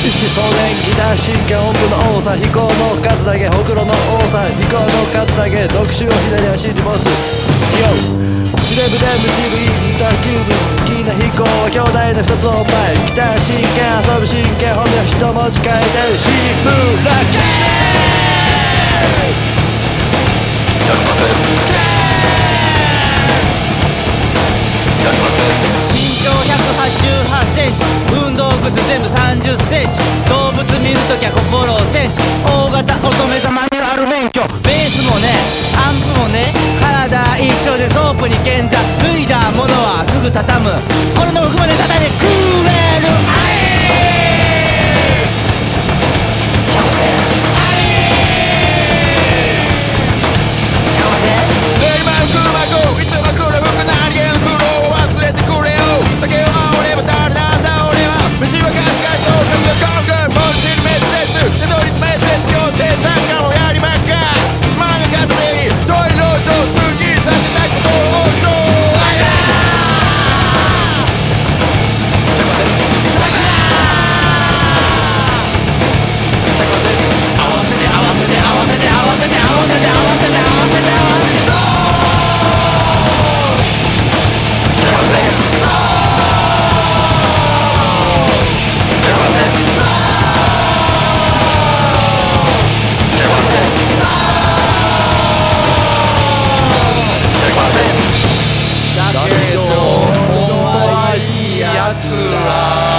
一思少年ギター神経音符の多さ飛行の数だけほくろの多さ飛行の数だけ独身を左足に持つ。YO ビレブデムジブイギターキューブ好きな飛行は兄弟の二つお前。ギター神経遊ぶ神経本名一文字変えてシーブラケー。100% 3 0センチ。動物見るときは心をセンチ。大型乙女座マニュアル免許。ベースもねアンプもね体一丁でソープに剣座。脱いだものはすぐ畳む。だけ